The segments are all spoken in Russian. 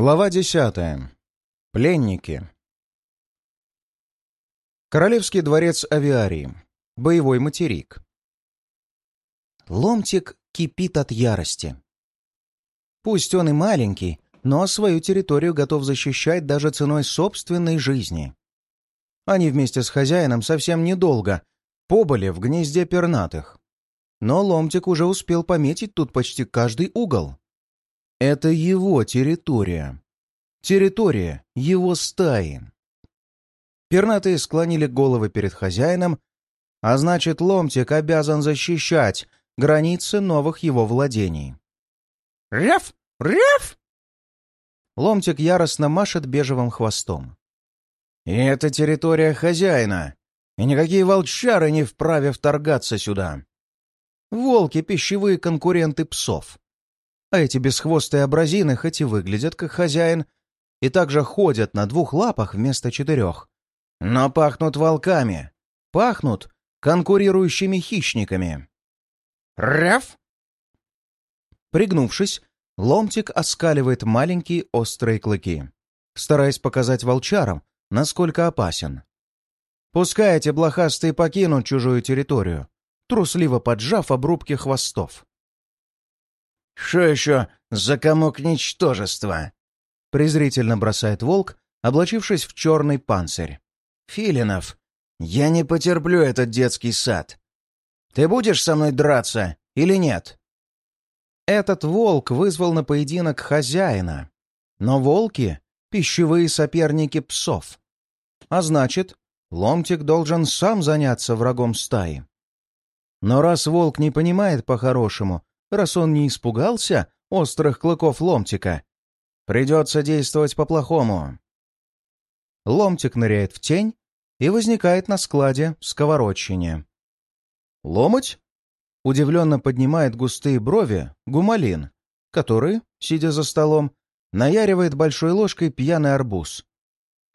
Глава десятая. Пленники. Королевский дворец авиарии. Боевой материк. Ломтик кипит от ярости. Пусть он и маленький, но свою территорию готов защищать даже ценой собственной жизни. Они вместе с хозяином совсем недолго побыли в гнезде пернатых. Но Ломтик уже успел пометить тут почти каждый угол. Это его территория. Территория его стаи. Пернатые склонили головы перед хозяином, а значит, Ломтик обязан защищать границы новых его владений. «Рев! Рев!» Ломтик яростно машет бежевым хвостом. И «Это территория хозяина, и никакие волчары не вправе вторгаться сюда. Волки — пищевые конкуренты псов. А эти бесхвостые абразины хоть и выглядят как хозяин, и также ходят на двух лапах вместо четырех, но пахнут волками, пахнут конкурирующими хищниками. Рев! Пригнувшись, ломтик оскаливает маленькие острые клыки, стараясь показать волчарам, насколько опасен. Пускай эти блохастые покинут чужую территорию, трусливо поджав обрубки хвостов. «Что еще за комок ничтожества?» — презрительно бросает волк, облачившись в черный панцирь. «Филинов, я не потерплю этот детский сад. Ты будешь со мной драться или нет?» Этот волк вызвал на поединок хозяина. Но волки — пищевые соперники псов. А значит, ломтик должен сам заняться врагом стаи. Но раз волк не понимает по-хорошему, раз он не испугался острых клыков ломтика. Придется действовать по-плохому. Ломтик ныряет в тень и возникает на складе в сковородчине. «Ломоть?» — удивленно поднимает густые брови гумалин, который, сидя за столом, наяривает большой ложкой пьяный арбуз.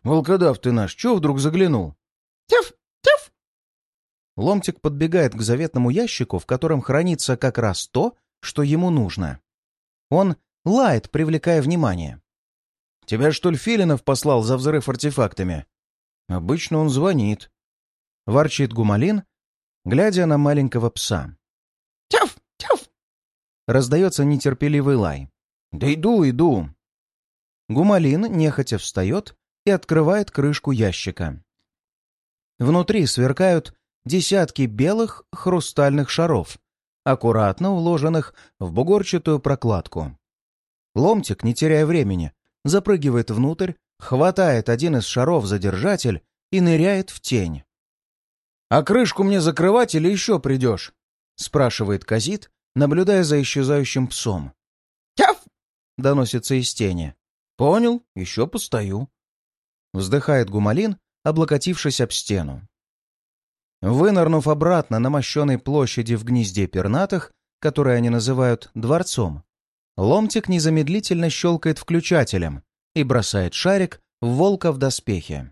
«Волкодав ты наш, чё вдруг заглянул?» «Тяф! Тяф!» Ломтик подбегает к заветному ящику, в котором хранится как раз то, что ему нужно. Он лает, привлекая внимание. «Тебя, что ли, Филинов послал за взрыв артефактами?» «Обычно он звонит», — ворчит Гумалин, глядя на маленького пса. «Тяф! Тяф!» — раздается нетерпеливый лай. «Да иду, иду!» Гумалин нехотя встает и открывает крышку ящика. Внутри сверкают десятки белых хрустальных шаров, аккуратно уложенных в бугорчатую прокладку. Ломтик, не теряя времени, запрыгивает внутрь, хватает один из шаров-задержатель и ныряет в тень. «А крышку мне закрывать или еще придешь?» — спрашивает Казит, наблюдая за исчезающим псом. «Тяф!» — доносится из тени. «Понял, еще постою». Вздыхает Гумалин, облокотившись об стену. Вынырнув обратно на мощенной площади в гнезде пернатых, которое они называют дворцом, ломтик незамедлительно щелкает включателем и бросает шарик в волка в доспехе.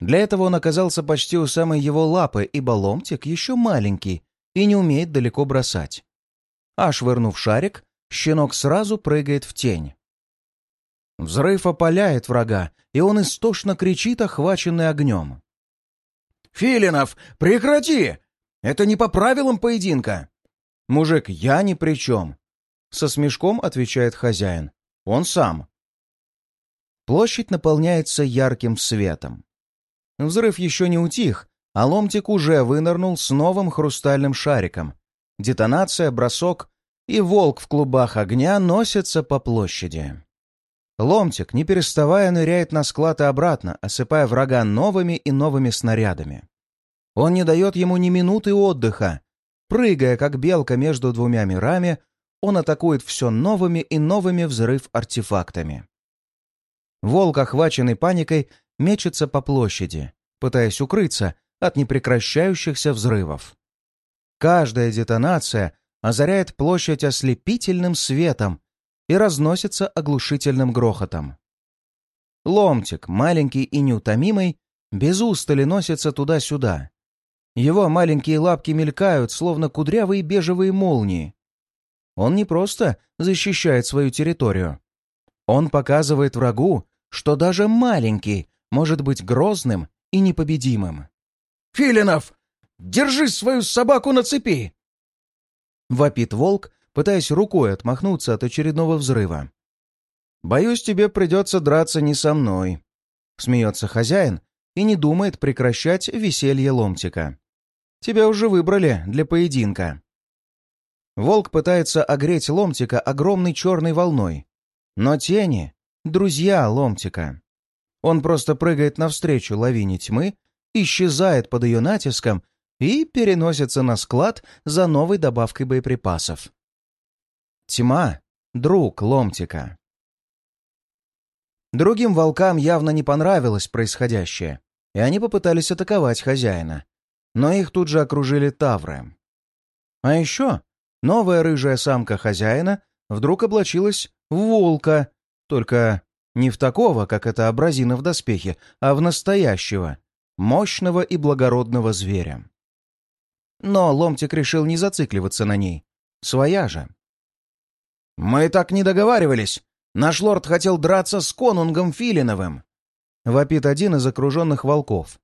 Для этого он оказался почти у самой его лапы, ибо ломтик еще маленький и не умеет далеко бросать. А швырнув шарик, щенок сразу прыгает в тень. Взрыв опаляет врага, и он истошно кричит, охваченный огнем. «Филинов, прекрати! Это не по правилам поединка!» «Мужик, я ни при чем!» Со смешком отвечает хозяин. «Он сам!» Площадь наполняется ярким светом. Взрыв еще не утих, а ломтик уже вынырнул с новым хрустальным шариком. Детонация, бросок и волк в клубах огня носятся по площади. Ломтик, не переставая, ныряет на склад и обратно, осыпая врага новыми и новыми снарядами. Он не дает ему ни минуты отдыха. Прыгая, как белка между двумя мирами, он атакует все новыми и новыми взрыв-артефактами. Волк, охваченный паникой, мечется по площади, пытаясь укрыться от непрекращающихся взрывов. Каждая детонация озаряет площадь ослепительным светом, и разносится оглушительным грохотом. Ломтик, маленький и неутомимый, без устали носится туда-сюда. Его маленькие лапки мелькают, словно кудрявые бежевые молнии. Он не просто защищает свою территорию. Он показывает врагу, что даже маленький может быть грозным и непобедимым. «Филинов, держи свою собаку на цепи!» Вопит волк, пытаясь рукой отмахнуться от очередного взрыва. «Боюсь, тебе придется драться не со мной», — смеется хозяин и не думает прекращать веселье ломтика. «Тебя уже выбрали для поединка». Волк пытается огреть ломтика огромной черной волной, но тени — друзья ломтика. Он просто прыгает навстречу лавине тьмы, исчезает под ее натиском и переносится на склад за новой добавкой боеприпасов. Тьма — друг ломтика. Другим волкам явно не понравилось происходящее, и они попытались атаковать хозяина. Но их тут же окружили тавры. А еще новая рыжая самка хозяина вдруг облачилась в волка, только не в такого, как это абразина в доспехе, а в настоящего, мощного и благородного зверя. Но Ломтик решил не зацикливаться на ней. Своя же. «Мы так не договаривались. Наш лорд хотел драться с конунгом Филиновым!» Вопит один из окруженных волков.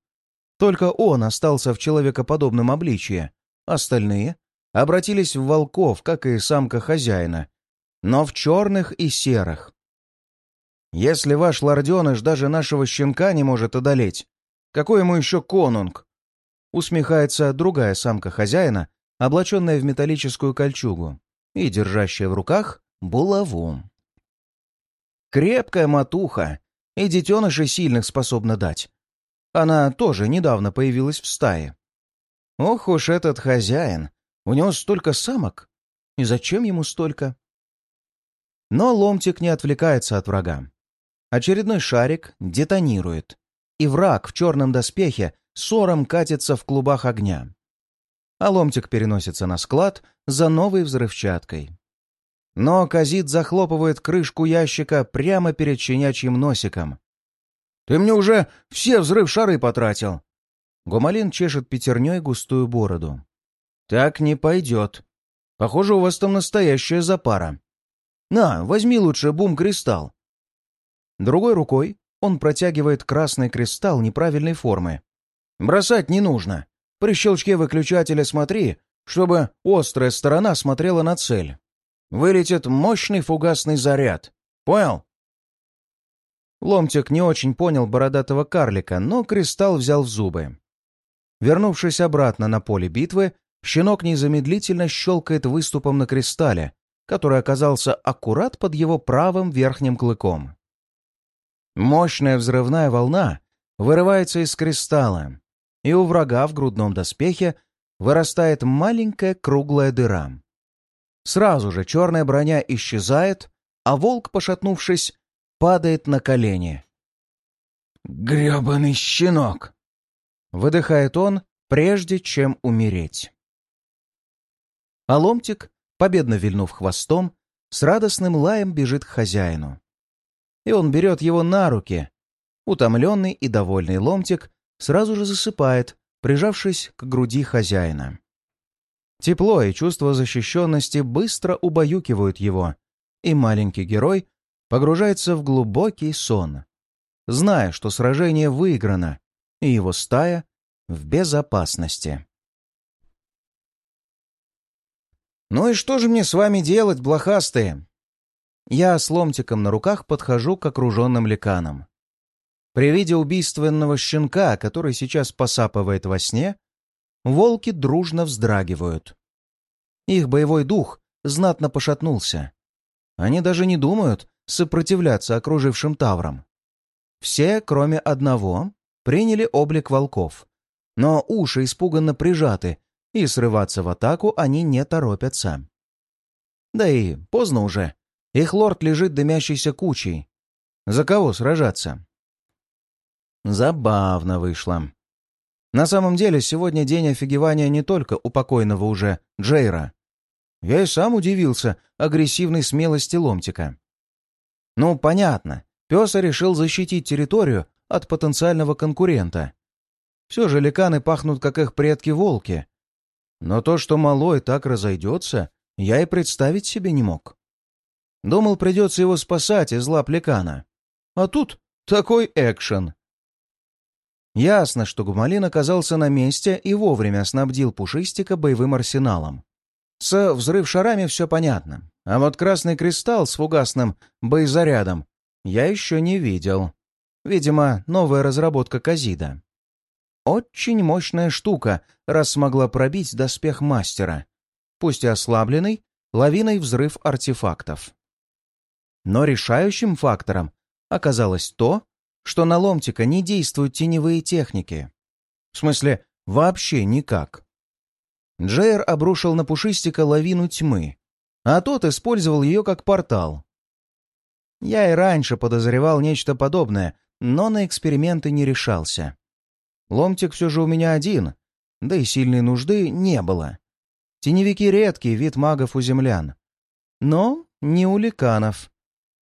Только он остался в человекоподобном обличье. Остальные обратились в волков, как и самка хозяина, но в черных и серых. Если ваш лорденыш даже нашего щенка не может одолеть, какой ему еще конунг? Усмехается другая самка хозяина, облаченная в металлическую кольчугу и держащая в руках булаву. Крепкая матуха, и детенышей сильных способна дать. Она тоже недавно появилась в стае. Ох уж этот хозяин! У него столько самок! И зачем ему столько? Но ломтик не отвлекается от врага. Очередной шарик детонирует, и враг в черном доспехе ссором катится в клубах огня. А ломтик переносится на склад за новой взрывчаткой. Но Казит захлопывает крышку ящика прямо перед щенячьим носиком. «Ты мне уже все взрыв-шары потратил!» Гумалин чешет пятерней густую бороду. «Так не пойдет. Похоже, у вас там настоящая запара. На, возьми лучше бум-кристалл. Другой рукой он протягивает красный кристалл неправильной формы. «Бросать не нужно. При щелчке выключателя смотри, чтобы острая сторона смотрела на цель. Вылетит мощный фугасный заряд. Понял?» Ломтик не очень понял бородатого карлика, но кристалл взял в зубы. Вернувшись обратно на поле битвы, щенок незамедлительно щелкает выступом на кристалле, который оказался аккурат под его правым верхним клыком. Мощная взрывная волна вырывается из кристалла, и у врага в грудном доспехе вырастает маленькая круглая дыра. Сразу же черная броня исчезает, а волк, пошатнувшись, падает на колени. «Гребаный щенок!» — выдыхает он, прежде чем умереть. А ломтик, победно вильнув хвостом, с радостным лаем бежит к хозяину и он берет его на руки. Утомленный и довольный ломтик сразу же засыпает, прижавшись к груди хозяина. Тепло и чувство защищенности быстро убаюкивают его, и маленький герой погружается в глубокий сон, зная, что сражение выиграно, и его стая в безопасности. «Ну и что же мне с вами делать, блохастые?» Я с ломтиком на руках подхожу к окруженным ликанам. При виде убийственного щенка, который сейчас посапывает во сне, волки дружно вздрагивают. Их боевой дух знатно пошатнулся. Они даже не думают сопротивляться окружившим таврам. Все, кроме одного, приняли облик волков, но уши испуганно прижаты, и срываться в атаку они не торопятся. Да и поздно уже. Их лорд лежит дымящейся кучей. За кого сражаться? Забавно вышло. На самом деле, сегодня день офигевания не только у покойного уже Джейра. Я и сам удивился агрессивной смелости Ломтика. Ну, понятно, Пёса решил защитить территорию от потенциального конкурента. Все же ликаны пахнут, как их предки-волки. Но то, что малой так разойдется, я и представить себе не мог. Думал, придется его спасать из лап ликана. А тут такой экшен. Ясно, что Гумалин оказался на месте и вовремя снабдил Пушистика боевым арсеналом. С взрыв-шарами все понятно, а вот красный кристалл с фугасным боезарядом я еще не видел. Видимо, новая разработка Казида. Очень мощная штука, раз смогла пробить доспех мастера, пусть и ослабленный, лавиной взрыв артефактов. Но решающим фактором оказалось то, что на ломтика не действуют теневые техники. В смысле, вообще никак. Джейр обрушил на Пушистика лавину тьмы, а тот использовал ее как портал. Я и раньше подозревал нечто подобное, но на эксперименты не решался. Ломтик все же у меня один, да и сильной нужды не было. Теневики — редкий вид магов у землян. Но не у ликанов.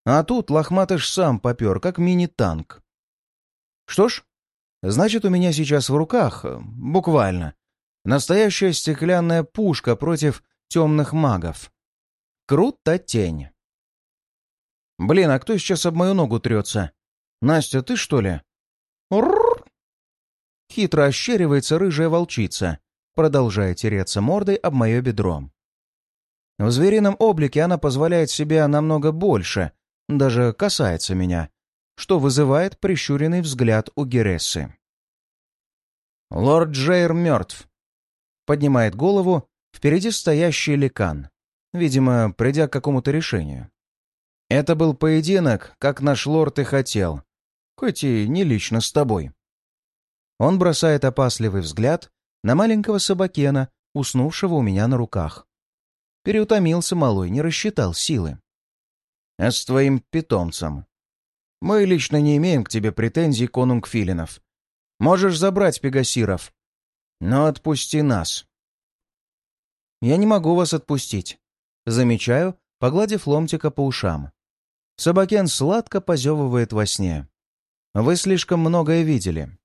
А тут лохматыш сам попер, как мини-танк. Что ж, значит, у меня сейчас в руках, э, буквально, настоящая стеклянная пушка против темных магов. Круто тень. Блин, а кто сейчас об мою ногу трется? Настя, ты что ли? Хитро ощеривается рыжая волчица, продолжая тереться мордой об мое бедро. В зверином облике она позволяет себе намного больше, даже касается меня, что вызывает прищуренный взгляд у Герессы. «Лорд Джейр мертв», — поднимает голову впереди стоящий ликан, видимо, придя к какому-то решению. «Это был поединок, как наш лорд и хотел, хоть и не лично с тобой». Он бросает опасливый взгляд на маленького собакена, уснувшего у меня на руках. Переутомился малой, не рассчитал силы. «А с твоим питомцем мы лично не имеем к тебе претензий, конунг Филинов. Можешь забрать пегасиров. Но отпусти нас. Я не могу вас отпустить. Замечаю, погладив ломтика по ушам. Собакен сладко позевывает во сне. Вы слишком многое видели.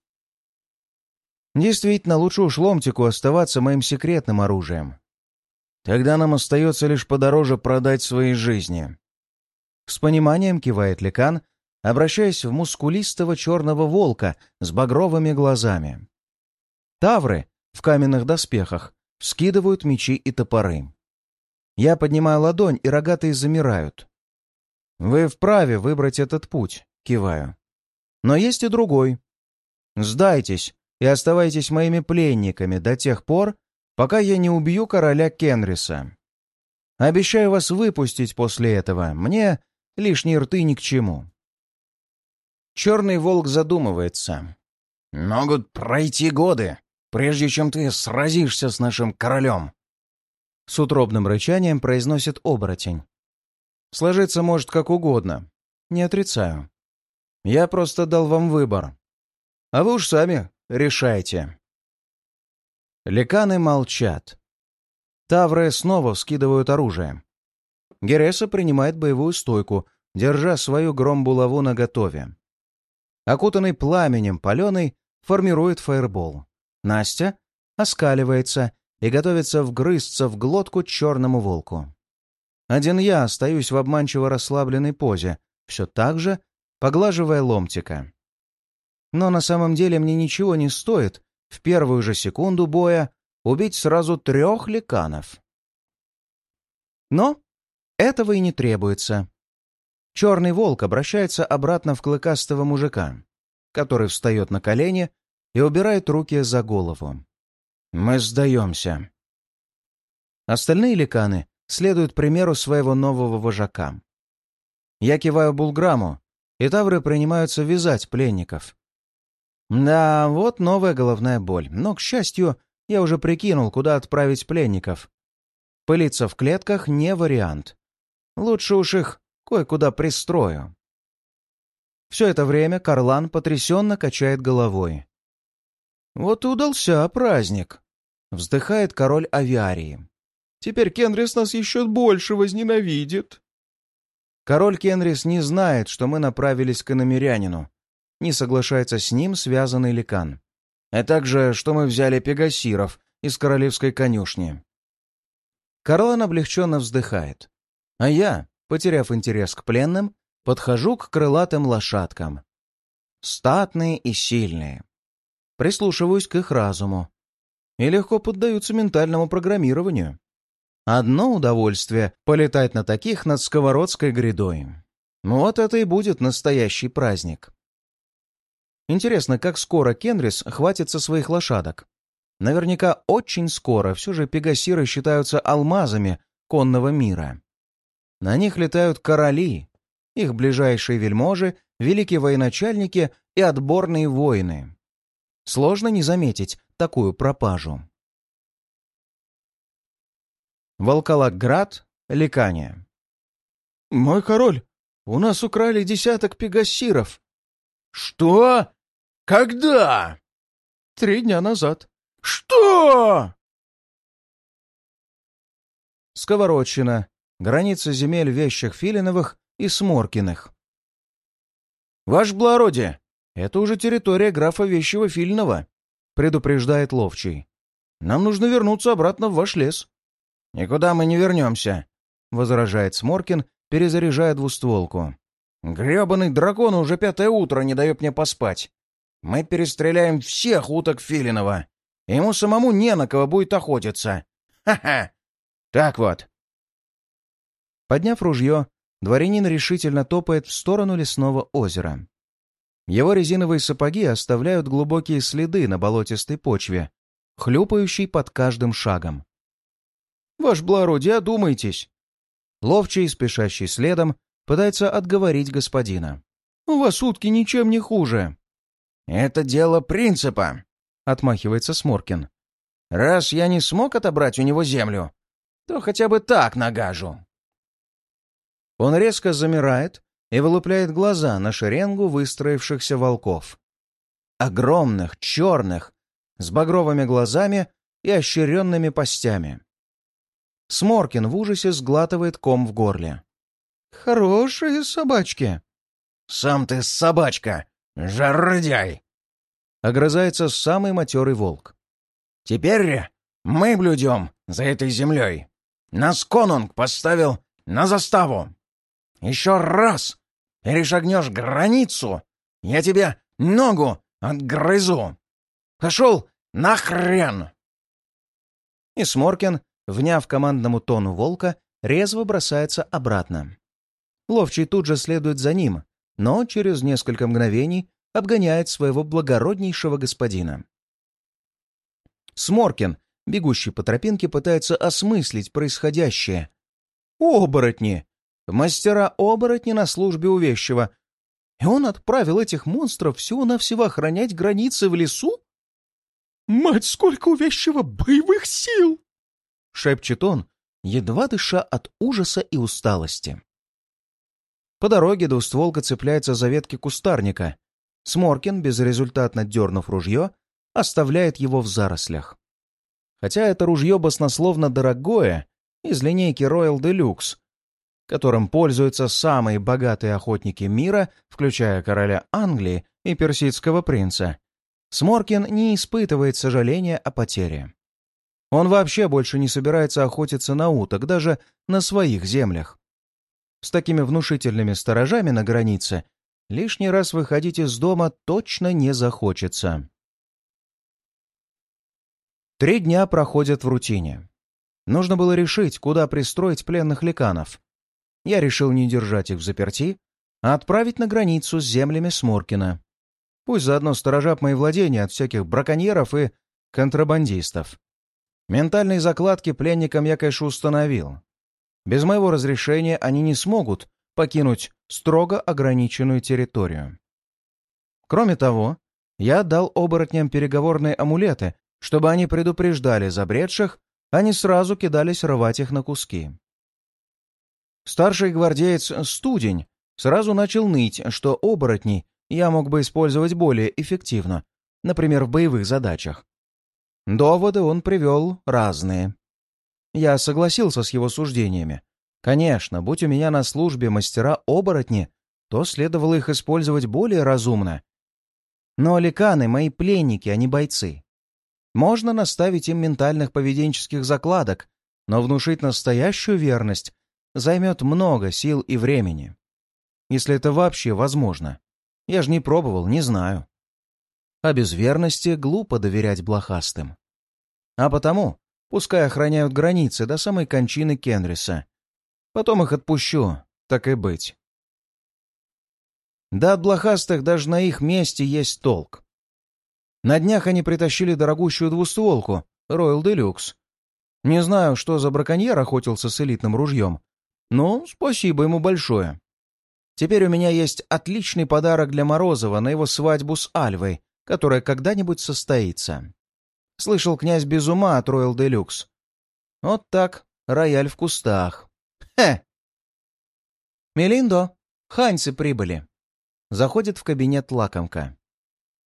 Действительно, лучше уж ломтику оставаться моим секретным оружием. Тогда нам остается лишь подороже продать свои жизни. С пониманием кивает Лекан, обращаясь в мускулистого черного волка с багровыми глазами. Тавры в каменных доспехах вскидывают мечи и топоры. Я поднимаю ладонь, и рогатые замирают. «Вы вправе выбрать этот путь», — киваю. «Но есть и другой. Сдайтесь и оставайтесь моими пленниками до тех пор, пока я не убью короля Кенриса. Обещаю вас выпустить после этого. Мне лишние рты ни к чему». Черный волк задумывается. «Могут пройти годы, прежде чем ты сразишься с нашим королем!» С утробным рычанием произносит оборотень. «Сложиться может как угодно. Не отрицаю. Я просто дал вам выбор. А вы уж сами решайте». Леканы молчат. Тавры снова вскидывают оружие. Гереса принимает боевую стойку, держа свою громбулаву наготове окутанный пламенем паленый, формирует фаербол. Настя оскаливается и готовится вгрызться в глотку черному волку. Один я остаюсь в обманчиво расслабленной позе, все так же поглаживая ломтика. Но на самом деле мне ничего не стоит в первую же секунду боя убить сразу трех ликанов. Но этого и не требуется. Черный волк обращается обратно в клыкастого мужика, который встает на колени и убирает руки за голову. «Мы сдаемся». Остальные ликаны следуют примеру своего нового вожака. Я киваю булграму, и тавры принимаются вязать пленников. Да, вот новая головная боль, но, к счастью, я уже прикинул, куда отправить пленников. Пылиться в клетках не вариант. Лучше уж их кое-куда пристрою. Все это время Карлан потрясенно качает головой. «Вот и удался праздник!» — вздыхает король авиарии. «Теперь Кенрис нас еще больше возненавидит!» Король Кенрис не знает, что мы направились к иномирянину. Не соглашается с ним связанный ликан. А также, что мы взяли пегасиров из королевской конюшни. Карлан облегченно вздыхает. А я потеряв интерес к пленным, подхожу к крылатым лошадкам. Статные и сильные. Прислушиваюсь к их разуму. И легко поддаются ментальному программированию. Одно удовольствие — полетать на таких над сковородской грядой. Вот это и будет настоящий праздник. Интересно, как скоро Кенрис хватится своих лошадок. Наверняка очень скоро, все же пегасиры считаются алмазами конного мира. На них летают короли, их ближайшие вельможи, великие военачальники и отборные воины. Сложно не заметить такую пропажу. Волколагград, Ликания. «Мой король, у нас украли десяток пегассиров». «Что? Когда?» «Три дня назад». «Что?» Сковородщина. Граница земель вещих Филиновых и Сморкиных. «Ваше благородие, это уже территория графа Вещего Фильного», — предупреждает Ловчий. «Нам нужно вернуться обратно в ваш лес». «Никуда мы не вернемся», — возражает Сморкин, перезаряжая двустволку. «Гребаный дракон уже пятое утро не дает мне поспать. Мы перестреляем всех уток Филинова. Ему самому не на кого будет охотиться. Ха-ха! Так вот». Подняв ружье, дворянин решительно топает в сторону лесного озера. Его резиновые сапоги оставляют глубокие следы на болотистой почве, хлюпающей под каждым шагом. «Ваш благородие, одумайтесь!» Ловчий, спешащий следом, пытается отговорить господина. «У вас утки ничем не хуже!» «Это дело принципа!» — отмахивается Сморкин. «Раз я не смог отобрать у него землю, то хотя бы так нагажу!» Он резко замирает и вылупляет глаза на шеренгу выстроившихся волков. Огромных, черных, с багровыми глазами и ощеренными постями. Сморкин в ужасе сглатывает ком в горле. «Хорошие собачки!» «Сам ты собачка! Жардяй!» Огрызается самый матерый волк. «Теперь мы блюдем за этой землей. Нас конунг поставил на заставу. Еще раз перешагнешь границу, я тебе ногу отгрызу. Пошел нахрен!» И Сморкин, вняв командному тону волка, резво бросается обратно. Ловчий тут же следует за ним, но через несколько мгновений обгоняет своего благороднейшего господина. Сморкин, бегущий по тропинке, пытается осмыслить происходящее. «Оборотни! Мастера-оборотни на службе у вещего. И он отправил этих монстров всего-навсего охранять границы в лесу? «Мать, сколько у вещего боевых сил!» — шепчет он, едва дыша от ужаса и усталости. По дороге двустволка цепляется за ветки кустарника. Сморкин, безрезультатно дернув ружье, оставляет его в зарослях. Хотя это ружье баснословно дорогое, из линейки Royal Deluxe, которым пользуются самые богатые охотники мира, включая короля Англии и персидского принца, Сморкин не испытывает сожаления о потере. Он вообще больше не собирается охотиться на уток, даже на своих землях. С такими внушительными сторожами на границе лишний раз выходить из дома точно не захочется. Три дня проходят в рутине. Нужно было решить, куда пристроить пленных ликанов я решил не держать их в заперти, а отправить на границу с землями Сморкина. Пусть заодно сторожат мои владения от всяких браконьеров и контрабандистов. Ментальные закладки пленникам я, конечно, установил. Без моего разрешения они не смогут покинуть строго ограниченную территорию. Кроме того, я дал оборотням переговорные амулеты, чтобы они предупреждали забредших, а не сразу кидались рвать их на куски. Старший гвардеец Студень сразу начал ныть, что оборотни я мог бы использовать более эффективно, например, в боевых задачах. Доводы он привел разные. Я согласился с его суждениями. Конечно, будь у меня на службе мастера-оборотни, то следовало их использовать более разумно. Но ликаны — мои пленники, а не бойцы. Можно наставить им ментальных поведенческих закладок, но внушить настоящую верность займет много сил и времени. Если это вообще возможно. Я же не пробовал, не знаю. А без верности глупо доверять блохастым. А потому пускай охраняют границы до самой кончины Кенриса. Потом их отпущу, так и быть. Да от блохастых даже на их месте есть толк. На днях они притащили дорогущую двустволку, Royal Deluxe. Не знаю, что за браконьер охотился с элитным ружьем, но спасибо ему большое. Теперь у меня есть отличный подарок для Морозова на его свадьбу с Альвой, которая когда-нибудь состоится. Слышал князь без ума от Royal Deluxe. Вот так, рояль в кустах. Хе! Мелиндо, ханьцы прибыли. Заходит в кабинет лакомка.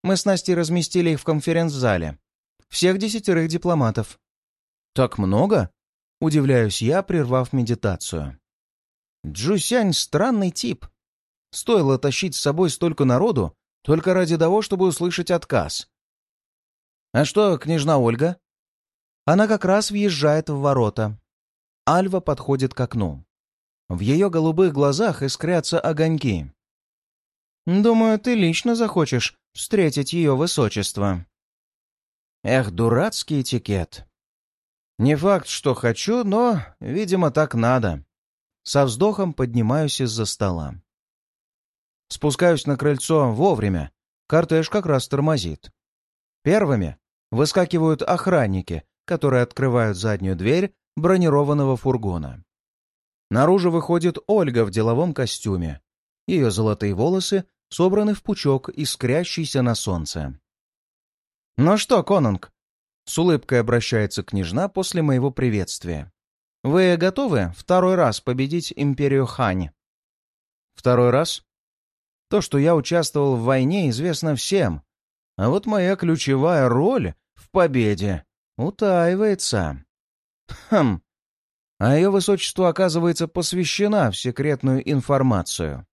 Мы с Настей разместили их в конференц-зале. Всех десятерых дипломатов. Так много? Удивляюсь я, прервав медитацию. Джусянь — странный тип. Стоило тащить с собой столько народу только ради того, чтобы услышать отказ. А что, княжна Ольга? Она как раз въезжает в ворота. Альва подходит к окну. В ее голубых глазах искрятся огоньки. «Думаю, ты лично захочешь встретить ее высочество». Эх, дурацкий этикет. Не факт, что хочу, но, видимо, так надо. Со вздохом поднимаюсь из-за стола. Спускаюсь на крыльцо вовремя. Кортеж как раз тормозит. Первыми выскакивают охранники, которые открывают заднюю дверь бронированного фургона. Наружу выходит Ольга в деловом костюме. Ее золотые волосы собраны в пучок, искрящийся на солнце. «Ну что, Конунг?» — с улыбкой обращается княжна после моего приветствия. «Вы готовы второй раз победить империю Хань?» «Второй раз?» То, что я участвовал в войне, известно всем. А вот моя ключевая роль в победе утаивается. Хм. А ее высочество, оказывается, посвящена в секретную информацию.